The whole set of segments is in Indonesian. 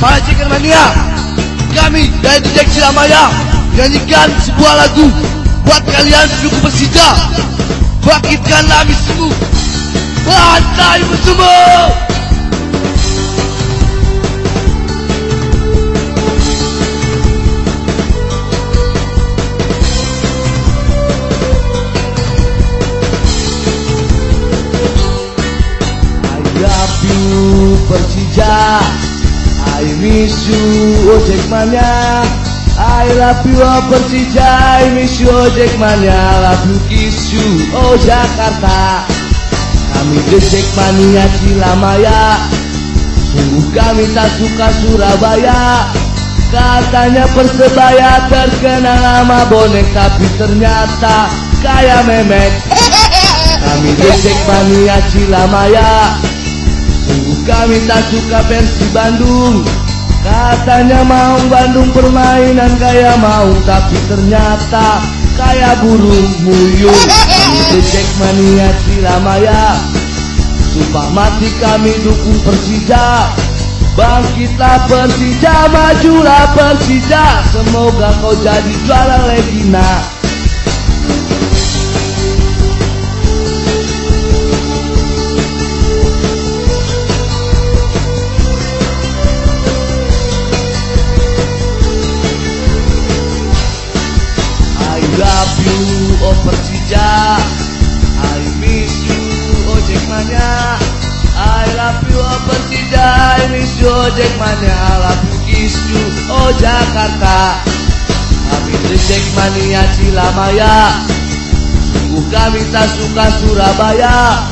Para chicken mania, kami dari DJ Silamaya nyanyikan sebuah lagu buat kalian pendukung Persija. Bangkitkanlah misimu, bantai you Persija I miss you ojek mania. I love you Persija I miss you ojek mania. Love you kiss you oh Jakarta. Kami ojek mania Cilamaya Sungguh kami tak suka Surabaya. Katanya Persebaya terkenal nama bonek Tapi ternyata kayak memek. Kami ojek mania Cilamaya Sungguh kami tak suka versi Bandung Katanya mau Bandung permainan kayak mau. Tapi ternyata kayak burung muyung. Becek mania Cilamaya Sumpah mati kami dukung Persija. Bangkitlah Persija, majulah Persija. Semoga kau jadi juara Legina Persija I miss you, oh Jackmania I love you, oh Persija I miss you, oh Jackmania I love you, kiss you, oh Jakarta. Kami the Jackmania Cilamaya. Sungguh kami tak suka Surabaya.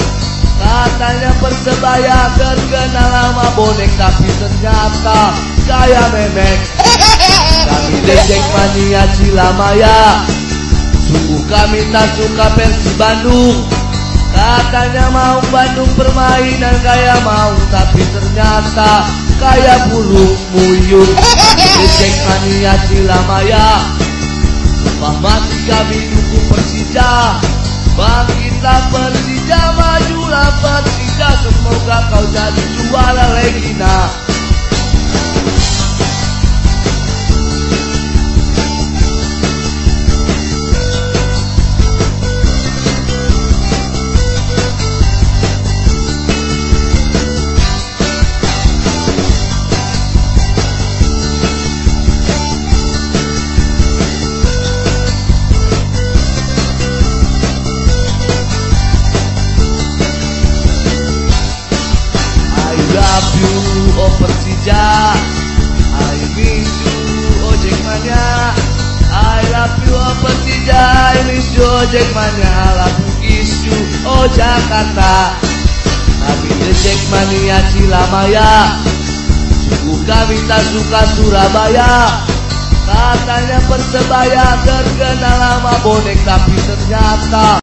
Katanya Persebaya terkenal lama bonek Tapi ternyata kayak memek. Kami Dejek Mania Cilamaya Sungguh kami tak suka versi Bandung. Katanya mau Bandung permainan kayak mau Tapi ternyata kayak burung muyung Dejek Mania Cilamaya Sumpah mati kami dukung Persija. Bangkitlah Persija Majulah Persija. Semoga kau jadi juara love you, oh Persija. I miss you, oh Jackmania I love you, oh Persija. I miss you, oh Jackmania I love you, kiss you, oh Jakarta. Kami the Jackmania Cilamaya. Sungguh kami tak suka Surabaya. Katanya Persebaya terkenal lama bonek Tapi ternyata